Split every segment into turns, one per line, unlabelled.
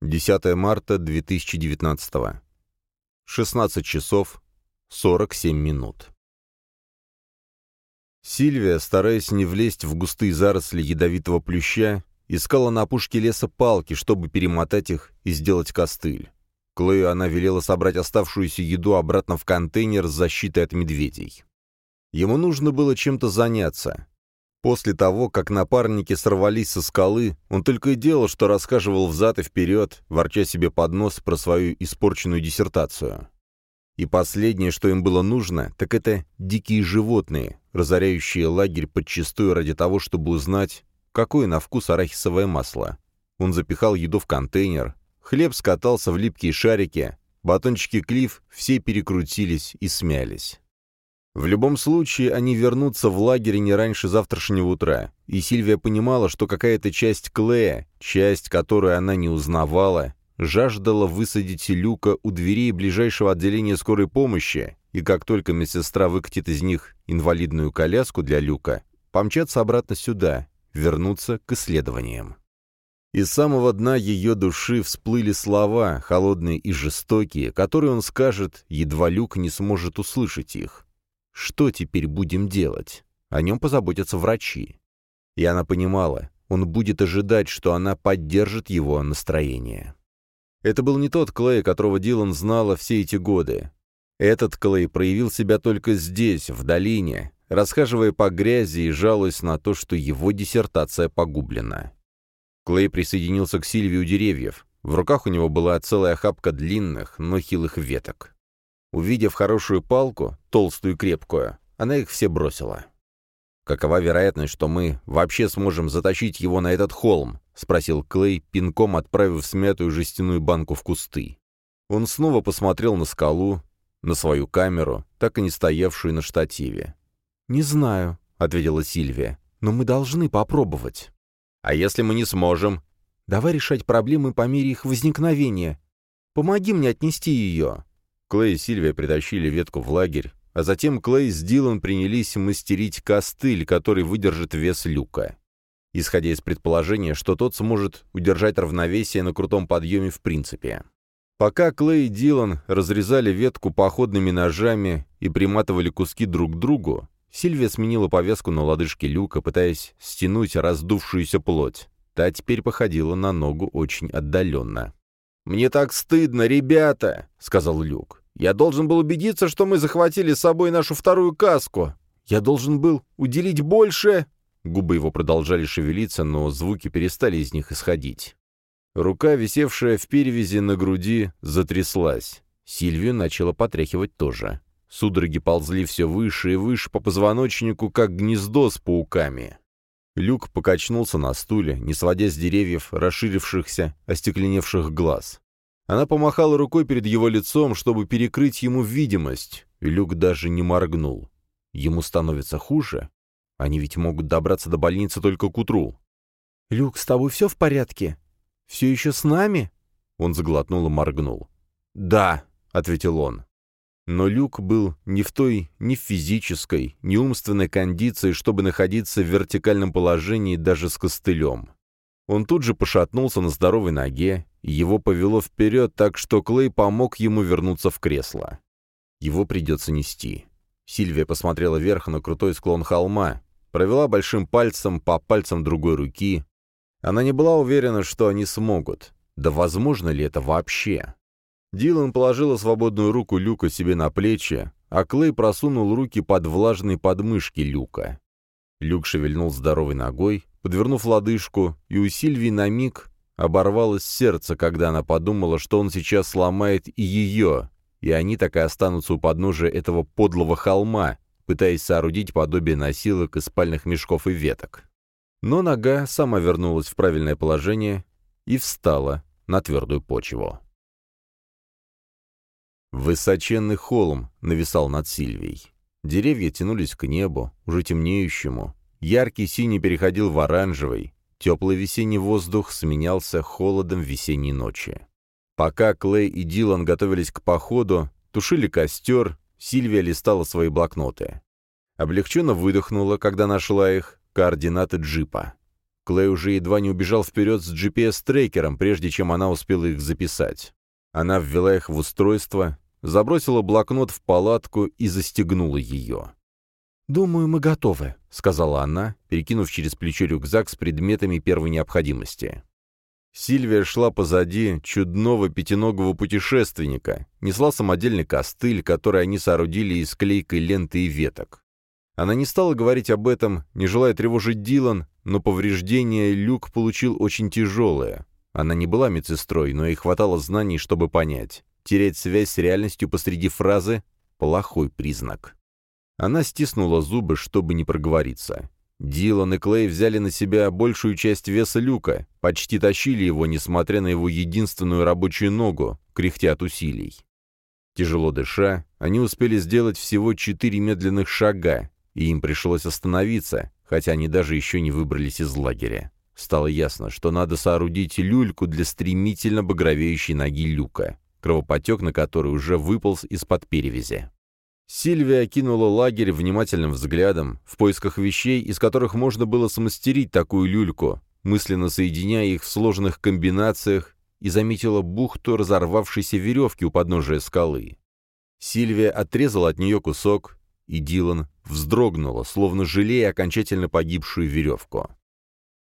10 марта 2019. 16 часов 47 минут. Сильвия, стараясь не влезть в густые заросли ядовитого плюща, искала на опушке леса палки, чтобы перемотать их и сделать костыль. Клею она велела собрать оставшуюся еду обратно в контейнер с защитой от медведей. Ему нужно было чем-то заняться. После того, как напарники сорвались со скалы, он только и делал, что рассказывал взад и вперед, ворча себе под нос про свою испорченную диссертацию. И последнее, что им было нужно, так это дикие животные, разоряющие лагерь подчистую ради того, чтобы узнать, какое на вкус арахисовое масло. Он запихал еду в контейнер, хлеб скатался в липкие шарики, батончики клиф все перекрутились и смялись. В любом случае, они вернутся в лагерь не раньше завтрашнего утра, и Сильвия понимала, что какая-то часть Клея, часть, которую она не узнавала, жаждала высадить Люка у дверей ближайшего отделения скорой помощи, и как только медсестра выкатит из них инвалидную коляску для Люка, помчаться обратно сюда, вернуться к исследованиям. Из самого дна ее души всплыли слова, холодные и жестокие, которые он скажет, едва Люк не сможет услышать их. Что теперь будем делать? О нем позаботятся врачи. И она понимала, он будет ожидать, что она поддержит его настроение. Это был не тот Клей, которого Дилан знала все эти годы. Этот Клей проявил себя только здесь, в долине, расхаживая по грязи и жалуясь на то, что его диссертация погублена. Клей присоединился к Сильвии у деревьев. В руках у него была целая охапка длинных, но хилых веток. Увидев хорошую палку, толстую и крепкую, она их все бросила. «Какова вероятность, что мы вообще сможем затащить его на этот холм?» — спросил Клей, пинком отправив смятую жестяную банку в кусты. Он снова посмотрел на скалу, на свою камеру, так и не стоявшую на штативе. «Не знаю», — ответила Сильвия, — «но мы должны попробовать». «А если мы не сможем?» «Давай решать проблемы по мере их возникновения. Помоги мне отнести ее». Клей и Сильвия притащили ветку в лагерь, а затем Клей с Дилан принялись мастерить костыль, который выдержит вес люка. Исходя из предположения, что тот сможет удержать равновесие на крутом подъеме в принципе. Пока Клей и Дилан разрезали ветку походными ножами и приматывали куски друг к другу, Сильвия сменила повязку на лодыжке люка, пытаясь стянуть раздувшуюся плоть. Та теперь походила на ногу очень отдаленно. «Мне так стыдно, ребята!» — сказал Люк. «Я должен был убедиться, что мы захватили с собой нашу вторую каску. Я должен был уделить больше...» Губы его продолжали шевелиться, но звуки перестали из них исходить. Рука, висевшая в перевязи на груди, затряслась. Сильвию начала потряхивать тоже. Судороги ползли все выше и выше по позвоночнику, как гнездо с пауками. Люк покачнулся на стуле, не сводя с деревьев расширившихся, остекленевших глаз. Она помахала рукой перед его лицом, чтобы перекрыть ему видимость, и Люк даже не моргнул. Ему становится хуже. Они ведь могут добраться до больницы только к утру. «Люк, с тобой все в порядке? Все еще с нами?» Он заглотнул и моргнул. «Да», — ответил он. Но Люк был не в той ни физической, ни умственной кондиции, чтобы находиться в вертикальном положении даже с костылем. Он тут же пошатнулся на здоровой ноге, и его повело вперед, так что Клей помог ему вернуться в кресло. Его придется нести. Сильвия посмотрела вверх на крутой склон холма, провела большим пальцем по пальцам другой руки. Она не была уверена, что они смогут. Да возможно ли это вообще? Дилан положила свободную руку Люка себе на плечи, а Клей просунул руки под влажные подмышки Люка. Люк шевельнул здоровой ногой, подвернув лодыжку, и у Сильвии на миг оборвалось сердце, когда она подумала, что он сейчас сломает и ее, и они так и останутся у подножия этого подлого холма, пытаясь соорудить подобие носилок из спальных мешков и веток. Но нога сама вернулась в правильное положение и встала на твердую почву. Высоченный холм нависал над Сильвией. Деревья тянулись к небу, уже темнеющему. Яркий синий переходил в оранжевый. Теплый весенний воздух сменялся холодом весенней ночи. Пока Клей и Дилан готовились к походу, тушили костер, Сильвия листала свои блокноты. Облегченно выдохнула, когда нашла их, координаты джипа. Клей уже едва не убежал вперед с GPS-трекером, прежде чем она успела их записать. Она ввела их в устройство, забросила блокнот в палатку и застегнула ее.
«Думаю, мы готовы», —
сказала она, перекинув через плечо рюкзак с предметами первой необходимости. Сильвия шла позади чудного пятиногого путешественника, несла самодельный костыль, который они соорудили из клейкой ленты и веток. Она не стала говорить об этом, не желая тревожить Дилан, но повреждение Люк получил очень тяжелое. Она не была медсестрой, но ей хватало знаний, чтобы понять. Терять связь с реальностью посреди фразы — плохой признак. Она стиснула зубы, чтобы не проговориться. Дилан и Клей взяли на себя большую часть веса люка, почти тащили его, несмотря на его единственную рабочую ногу, кряхтя от усилий. Тяжело дыша, они успели сделать всего четыре медленных шага, и им пришлось остановиться, хотя они даже еще не выбрались из лагеря. Стало ясно, что надо соорудить люльку для стремительно багровеющей ноги люка, кровопотек на который уже выполз из-под перевязи. Сильвия окинула лагерь внимательным взглядом, в поисках вещей, из которых можно было смастерить такую люльку, мысленно соединяя их в сложных комбинациях, и заметила бухту разорвавшейся веревки у подножия скалы. Сильвия отрезала от нее кусок, и Дилан вздрогнула, словно жалея окончательно погибшую веревку.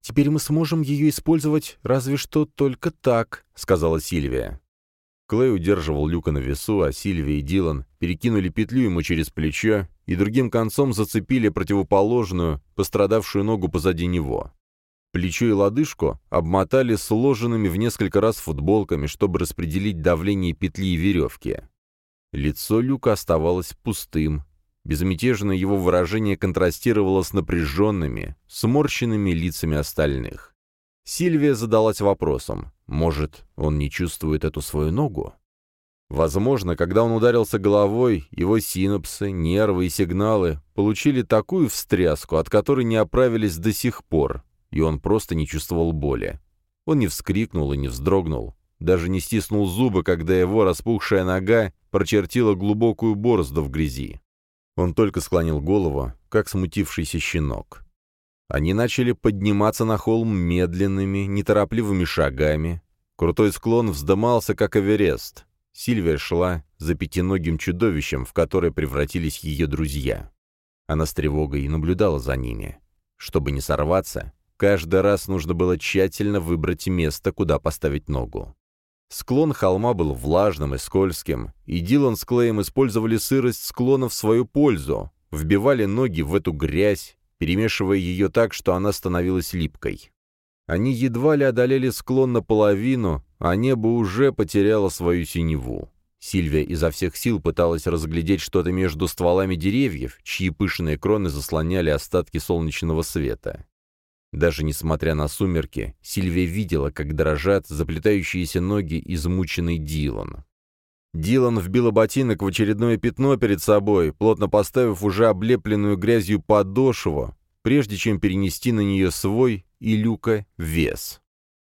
«Теперь мы сможем ее использовать разве что только так», — сказала Сильвия.
Клей удерживал Люка на весу, а Сильвия и Дилан перекинули петлю ему через плечо и другим концом зацепили противоположную, пострадавшую ногу позади него. Плечо и лодыжку обмотали сложенными в несколько раз футболками, чтобы распределить давление петли и веревки. Лицо Люка оставалось пустым. Безмятежное его выражение контрастировало с напряженными, сморщенными лицами остальных. Сильвия задалась вопросом, может, он не чувствует эту свою ногу? Возможно, когда он ударился головой, его синапсы, нервы и сигналы получили такую встряску, от которой не оправились до сих пор, и он просто не чувствовал боли. Он не вскрикнул и не вздрогнул, даже не стиснул зубы, когда его распухшая нога прочертила глубокую борозду в грязи. Он только склонил голову, как смутившийся щенок. Они начали подниматься на холм медленными, неторопливыми шагами. Крутой склон вздымался, как Эверест. Сильвия шла за пятиногим чудовищем, в которое превратились ее друзья. Она с тревогой наблюдала за ними. Чтобы не сорваться, каждый раз нужно было тщательно выбрать место, куда поставить ногу. Склон холма был влажным и скользким, и Дилан с Клеем использовали сырость склона в свою пользу, вбивали ноги в эту грязь, перемешивая ее так, что она становилась липкой. Они едва ли одолели склон наполовину, а небо уже потеряло свою синеву. Сильвия изо всех сил пыталась разглядеть что-то между стволами деревьев, чьи пышные кроны заслоняли остатки солнечного света. Даже несмотря на сумерки, Сильвия видела, как дрожат заплетающиеся ноги измученный Дилан. Дилан вбила ботинок в очередное пятно перед собой, плотно поставив уже облепленную грязью подошву, прежде чем перенести на нее свой и люка вес.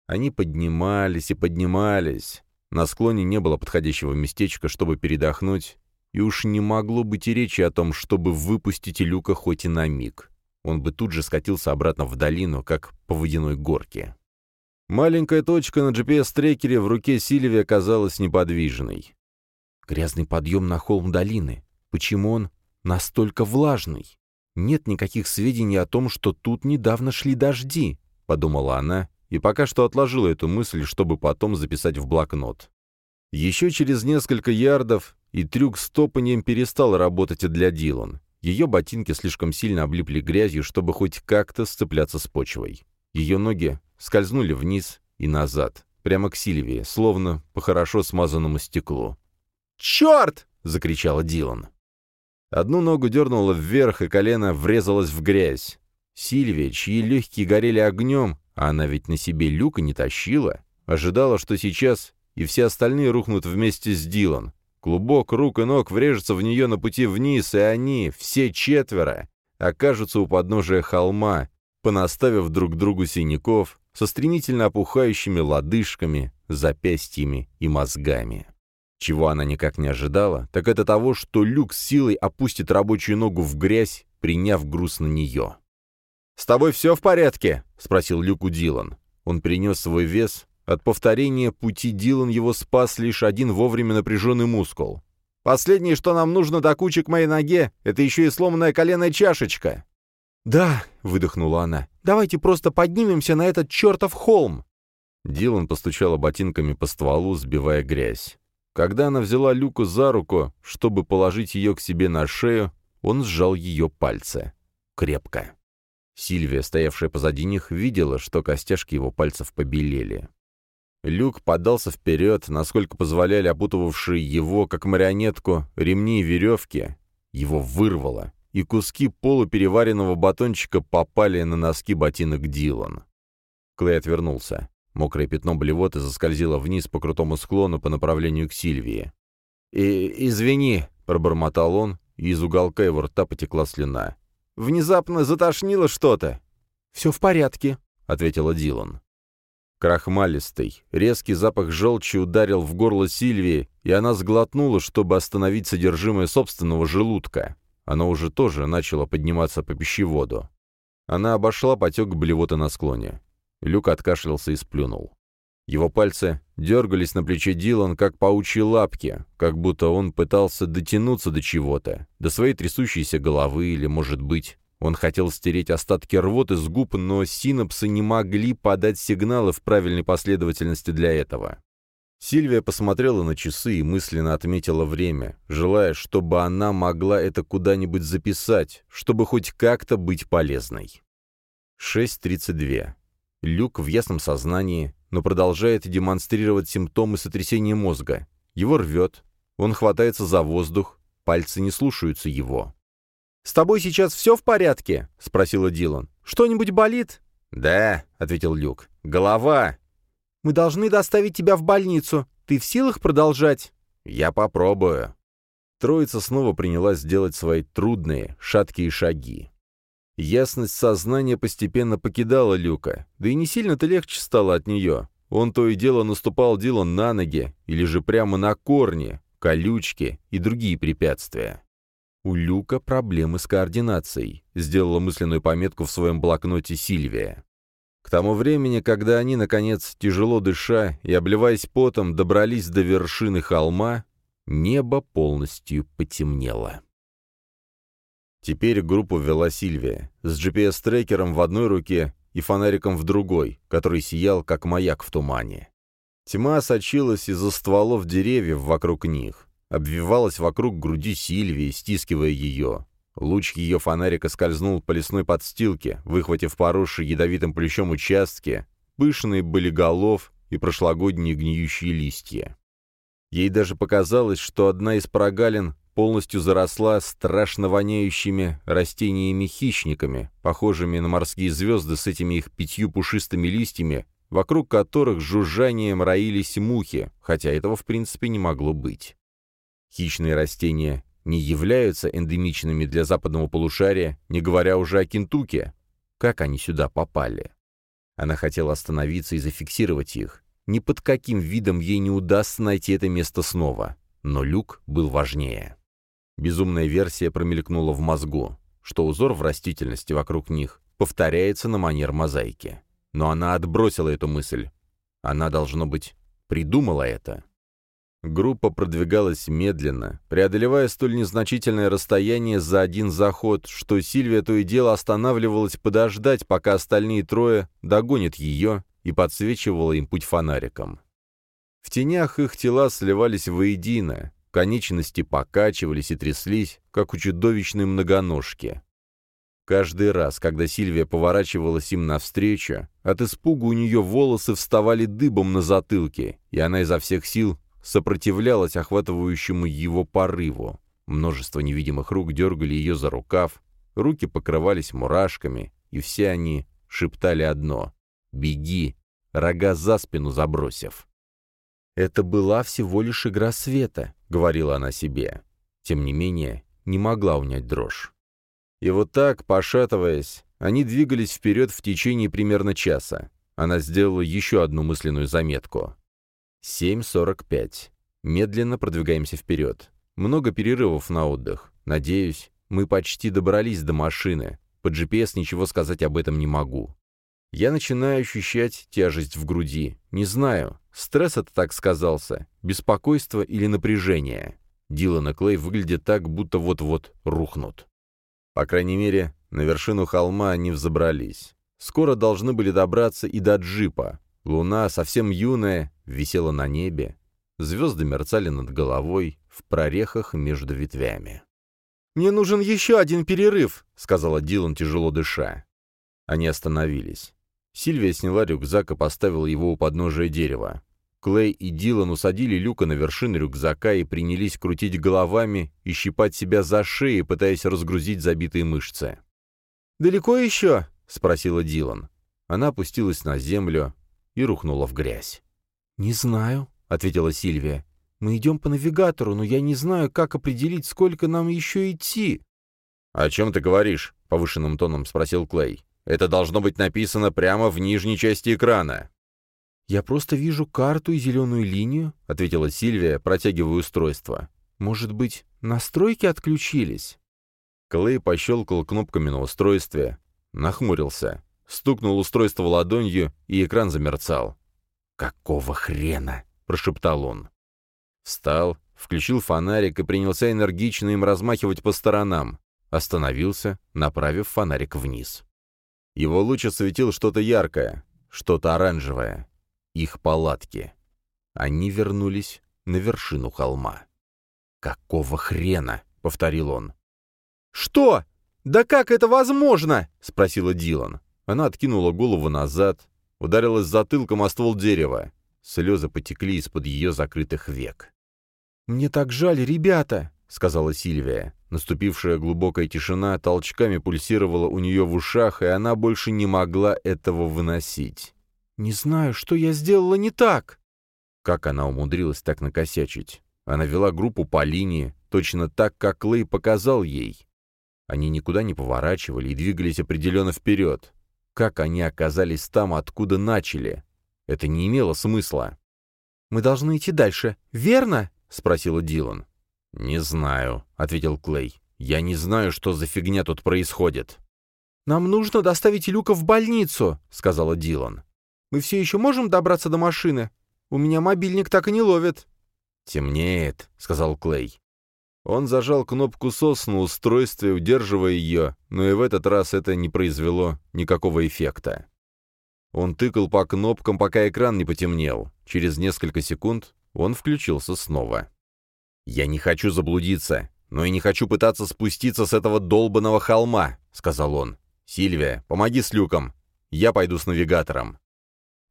Они поднимались и поднимались. На склоне не было подходящего местечка, чтобы передохнуть, и уж не могло быть и речи о том, чтобы выпустить люка хоть и на миг. Он бы тут же скатился обратно в долину, как по водяной горке. Маленькая точка на GPS-трекере в руке Сильвии оказалась неподвижной.
Грязный подъем на холм долины. Почему он настолько влажный? Нет никаких сведений о том, что тут недавно шли дожди, подумала она, и пока что отложила эту мысль, чтобы потом записать в блокнот.
Еще через несколько ярдов и трюк с топанием перестал работать для Дилан. Ее ботинки слишком сильно облипли грязью, чтобы хоть как-то сцепляться с почвой. Ее ноги скользнули вниз и назад, прямо к Сильвии, словно по хорошо смазанному стеклу.
«Черт!»
— закричала Дилан. Одну ногу дернула вверх, и колено врезалось в грязь. Сильвия, чьи легкие горели огнем, а она ведь на себе люка не тащила, ожидала, что сейчас и все остальные рухнут вместе с Дилан. Клубок рук и ног врежется в нее на пути вниз, и они, все четверо, окажутся у подножия холма, понаставив друг другу синяков со стремительно опухающими лодыжками, запястьями и мозгами. Чего она никак не ожидала, так это того, что Люк силой опустит рабочую ногу в грязь, приняв груз на нее. «С тобой все в порядке?» — спросил Люк у Дилан. Он принес свой вес. От повторения пути Дилан его спас лишь один вовремя напряженный мускул. «Последнее, что нам нужно до кучи к моей ноге, это еще и сломанная коленная чашечка».
«Да», — выдохнула она, — «давайте просто поднимемся на этот чертов холм».
Дилан постучала ботинками по стволу, сбивая грязь. Когда она взяла Люку за руку, чтобы положить ее к себе на шею, он сжал ее пальцы. Крепко. Сильвия, стоявшая позади них, видела, что костяшки его пальцев побелели. Люк подался вперед, насколько позволяли опутывавшие его, как марионетку, ремни и веревки. Его вырвало, и куски полупереваренного батончика попали на носки ботинок Дилан. Клей отвернулся. Мокрое пятно блевоты заскользило вниз по крутому склону по направлению к Сильвии. «И извини», — пробормотал он, и из уголка его рта потекла слюна. «Внезапно затошнило что-то».
«Все в порядке», —
ответила Дилан. Крахмалистый, резкий запах желчи ударил в горло Сильвии, и она сглотнула, чтобы остановить содержимое собственного желудка. Оно уже тоже начало подниматься по пищеводу. Она обошла потек блевоты на склоне. Люк откашлялся и сплюнул. Его пальцы дергались на плече Дилан, как паучьи лапки, как будто он пытался дотянуться до чего-то, до своей трясущейся головы или, может быть, он хотел стереть остатки рвоты с губ, но синапсы не могли подать сигналы в правильной последовательности для этого. Сильвия посмотрела на часы и мысленно отметила время, желая, чтобы она могла это куда-нибудь записать, чтобы хоть как-то быть полезной. 6.32. Люк в ясном сознании, но продолжает демонстрировать симптомы сотрясения мозга. Его рвет, он хватается за воздух, пальцы не слушаются его.
«С тобой сейчас все в порядке?» — спросила Дилан. «Что-нибудь болит?»
«Да», — ответил Люк. «Голова».
«Мы должны доставить тебя в больницу. Ты в силах продолжать?»
«Я попробую». Троица снова принялась делать свои трудные, шаткие шаги. Ясность сознания постепенно покидала Люка, да и не сильно-то легче стало от нее. Он то и дело наступал Дилан на ноги, или же прямо на корни, колючки и другие препятствия. У Люка проблемы с координацией, сделала мысленную пометку в своем блокноте Сильвия. К тому времени, когда они, наконец, тяжело дыша и обливаясь потом, добрались до вершины холма, небо полностью потемнело. Теперь группу вела Сильвия, с GPS-трекером в одной руке и фонариком в другой, который сиял, как маяк в тумане. Тьма сочилась из-за стволов деревьев вокруг них, обвивалась вокруг груди Сильвии, стискивая ее. Луч ее фонарика скользнул по лесной подстилке, выхватив поросший ядовитым плющом участки, пышные болиголов и прошлогодние гниющие листья. Ей даже показалось, что одна из прогалин полностью заросла страшно воняющими растениями-хищниками, похожими на морские звезды с этими их пятью пушистыми листьями, вокруг которых жужжанием роились мухи, хотя этого в принципе не могло быть. Хищные растения не являются эндемичными для западного полушария, не говоря уже о Кентуке. Как они сюда попали? Она хотела остановиться и зафиксировать их. Ни под каким видом ей не удастся найти это место снова. Но люк был важнее. Безумная версия промелькнула в мозгу, что узор в растительности вокруг них повторяется на манер мозаики. Но она отбросила эту мысль. Она, должно быть, придумала это. Группа продвигалась медленно, преодолевая столь незначительное расстояние за один заход, что Сильвия то и дело останавливалась подождать, пока остальные трое догонят ее и подсвечивала им путь фонариком. В тенях их тела сливались воедино, Конечности покачивались и тряслись, как у чудовищной многоножки. Каждый раз, когда Сильвия поворачивалась им навстречу, от испуга у нее волосы вставали дыбом на затылке, и она изо всех сил сопротивлялась охватывающему его порыву. Множество невидимых рук дергали ее за рукав, руки покрывались мурашками, и все они шептали одно — «Беги!», рога за спину забросив.
Это была всего лишь игра света, говорила она себе.
Тем не менее, не могла унять дрожь. И вот так, пошатываясь, они двигались вперед в течение примерно часа. Она сделала еще одну мысленную заметку. 7.45. Медленно продвигаемся вперед. Много перерывов на отдых. Надеюсь, мы почти добрались до машины.
По GPS ничего сказать об этом не могу. Я начинаю ощущать тяжесть в груди. Не знаю, стресс это так сказался, беспокойство или напряжение. Дилан и Клей выглядят так, будто вот-вот рухнут. По крайней мере, на вершину холма они взобрались. Скоро должны были добраться и до джипа. Луна, совсем юная, висела на небе. Звезды мерцали над головой, в прорехах между ветвями. «Мне нужен еще один перерыв», — сказала Дилан, тяжело дыша. Они остановились. Сильвия сняла рюкзак и поставила его у подножия дерева. Клей и Дилан усадили Люка на вершину рюкзака и принялись крутить головами и щипать себя за шею, пытаясь разгрузить забитые мышцы. «Далеко еще?» — спросила Дилан. Она опустилась на землю и рухнула в грязь. «Не знаю», — ответила Сильвия. «Мы идем по навигатору, но я не знаю, как определить, сколько нам еще идти».
«О чем ты говоришь?» — повышенным тоном спросил Клей. «Это должно быть написано прямо в нижней части экрана».
«Я просто вижу карту и зеленую линию», — ответила Сильвия, протягивая устройство. «Может быть, настройки отключились?»
Клей пощелкал кнопками на устройстве, нахмурился, стукнул устройство ладонью, и экран замерцал.
«Какого хрена?» — прошептал он.
Встал, включил фонарик и принялся энергично им размахивать по сторонам. Остановился, направив фонарик вниз. Его луч осветил что-то яркое, что-то оранжевое. Их палатки. Они вернулись на вершину холма.
«Какого хрена?» — повторил он.
«Что? Да как это возможно?»
— спросила Дилан. Она откинула голову назад, ударилась затылком о ствол дерева. Слезы потекли из-под ее закрытых век.
«Мне так жаль, ребята!» — сказала Сильвия.
Наступившая глубокая тишина толчками пульсировала у нее в ушах, и она больше не могла этого выносить.
«Не знаю, что я сделала не так!»
Как она умудрилась так накосячить? Она вела группу по линии, точно так, как Клей показал ей. Они никуда не поворачивали и двигались определенно вперед. Как они оказались там, откуда начали? Это не имело смысла.
«Мы должны идти дальше, верно?» — спросила Дилан.
«Не знаю», — ответил Клей. «Я не знаю, что за фигня тут происходит».
«Нам нужно доставить Люка в больницу», — сказала Дилан. «Мы все еще можем добраться до машины? У меня мобильник так и не ловит».
«Темнеет», — сказал Клей. Он зажал кнопку SOS на устройстве, удерживая ее, но и в этот раз это не произвело никакого эффекта. Он тыкал по кнопкам, пока экран не потемнел. Через несколько секунд он включился снова. «Я не хочу заблудиться, но и не хочу пытаться спуститься с этого долбанного холма», — сказал он. «Сильвия, помоги с люком. Я пойду с навигатором».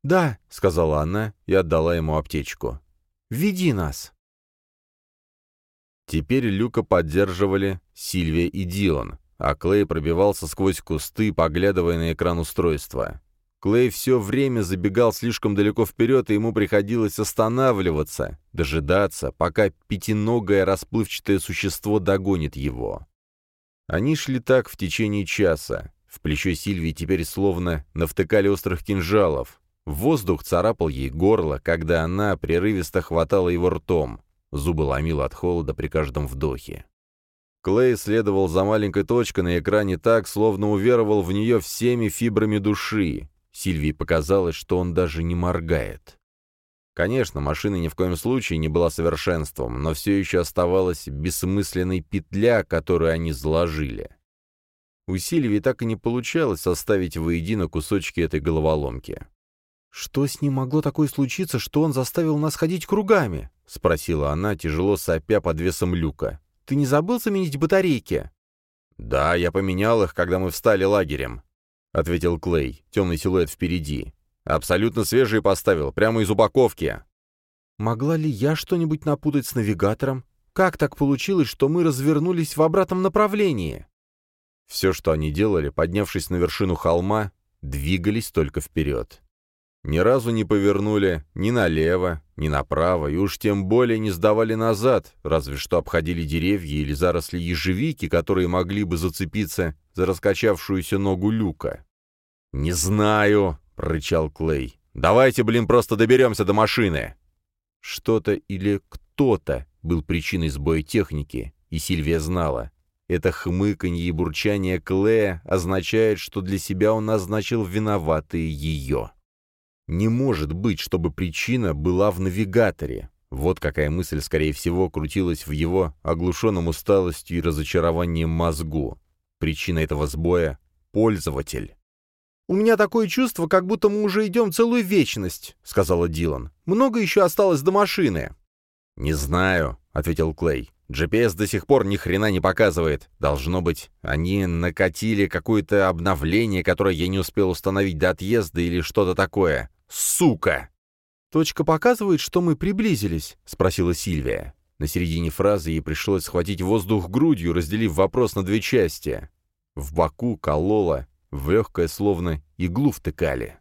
«Да», — сказала она и отдала ему аптечку. «Веди нас».
Теперь Люка поддерживали Сильвия и Дилан, а Клей пробивался сквозь кусты, поглядывая на экран устройства. Клей все время забегал слишком далеко вперед, и ему приходилось останавливаться, дожидаться, пока пятиногое расплывчатое существо догонит его. Они шли так в течение часа. В плечо Сильвии теперь словно навтыкали острых кинжалов. Воздух царапал ей горло, когда она прерывисто хватала его ртом. Зубы ломило от холода при каждом вдохе. Клей следовал за маленькой точкой на экране так, словно уверовал в нее всеми фибрами души. Сильвии показалось, что он даже не моргает. Конечно, машина ни в коем случае не была совершенством, но все еще оставалась бессмысленной петля, которую они заложили. У Сильвии так и не получалось составить воедино кусочки этой головоломки.
«Что с ним могло такое случиться, что он заставил нас ходить кругами?» — спросила она, тяжело сопя под весом люка. «Ты не забыл заменить батарейки?»
«Да, я поменял их, когда мы встали лагерем», — ответил Клей, темный силуэт впереди. «Абсолютно свежие поставил, прямо из упаковки».
«Могла ли я что-нибудь напутать с навигатором? Как так получилось, что мы развернулись в обратном направлении?»
Все, что они делали, поднявшись на вершину холма, двигались только вперед. Ни разу не повернули ни налево, ни направо, и уж тем более не сдавали назад, разве что обходили деревья или заросли ежевики, которые могли бы зацепиться за раскачавшуюся ногу люка. «Не знаю», — прорычал Клей. «Давайте, блин, просто доберемся до машины». Что-то или кто-то был причиной сбоя техники, и Сильвия знала. Это хмыканье и бурчание Клея означает, что для себя он назначил виноватые ее. Не может быть, чтобы причина была в навигаторе. Вот какая мысль, скорее всего, крутилась в его оглушенном усталостью и разочарованием мозгу. Причина этого сбоя — пользователь.
«У меня такое чувство, как будто мы уже идем целую вечность», — сказала Дилан. «Много еще осталось до машины».
«Не знаю», — ответил Клей. GPS до сих пор ни хрена не показывает. Должно быть, они накатили какое-то обновление, которое я не успел установить до отъезда или что-то такое. Сука!»
«Точка показывает, что мы приблизились?» — спросила Сильвия.
На середине фразы ей пришлось схватить воздух грудью, разделив вопрос на две части. В боку кололо, в легкое словно иглу втыкали.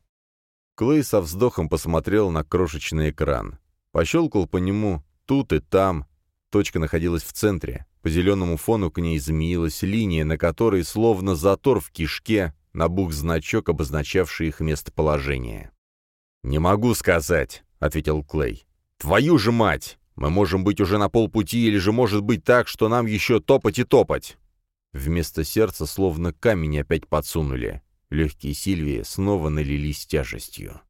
Клей со вздохом посмотрел на крошечный экран. Пощелкал по нему тут и там. Точка находилась в центре. По зеленому фону к ней змеилась линия, на которой, словно затор в кишке, набух значок, обозначавший их местоположение. «Не могу сказать», — ответил Клей. «Твою же мать! Мы можем быть уже на полпути, или же может быть так, что нам еще топать и топать!» Вместо сердца словно камень опять подсунули. Легкие Сильвии снова налились тяжестью.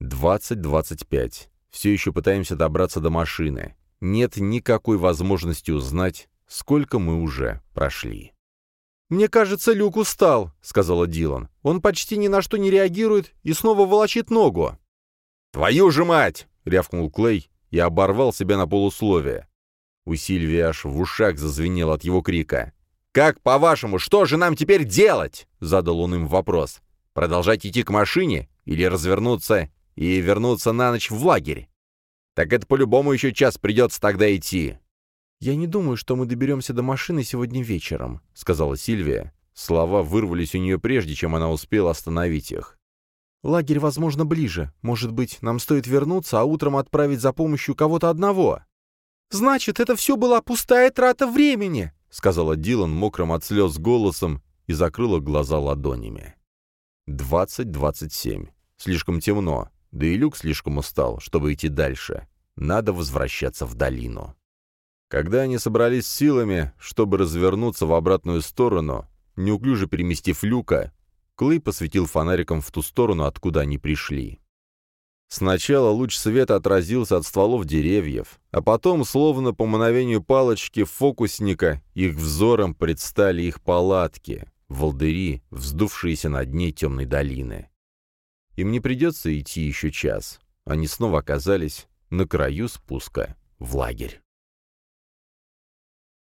«Двадцать-двадцать пять. Все еще пытаемся добраться до машины. Нет никакой возможности узнать, сколько мы уже прошли».
«Мне кажется, Люк устал», — сказала Дилан. «Он почти ни на что не реагирует и снова волочит ногу».
«Твою же мать!» — рявкнул Клей и оборвал себя на полусловие. У Сильвии аж в ушах зазвенел от его крика. «Как, по-вашему, что же нам теперь делать?» — задал он им вопрос. «Продолжать идти к машине или развернуться и вернуться на ночь в лагерь?» «Так это по-любому еще час придется тогда идти.
«Я не думаю, что мы доберемся до машины сегодня вечером», — сказала Сильвия. Слова вырвались у нее прежде, чем она успела остановить их. «Лагерь, возможно, ближе. Может быть, нам стоит вернуться, а утром отправить за помощью кого-то одного?» «Значит, это все была пустая трата времени», — сказала Дилан мокрым от слез голосом и закрыла глаза ладонями. «Двадцать-двадцать семь. Слишком темно, да и Люк слишком устал, чтобы идти дальше. Надо возвращаться в долину». Когда они собрались силами, чтобы развернуться в обратную сторону, неуклюже переместив люка, Клей посветил фонариком в ту сторону, откуда они пришли. Сначала луч света отразился от стволов деревьев, а потом, словно по мановению палочки фокусника, их взором предстали их палатки, волдыри, вздувшиеся на дне темной долины. Им не придется идти еще час. Они снова оказались на краю спуска в лагерь.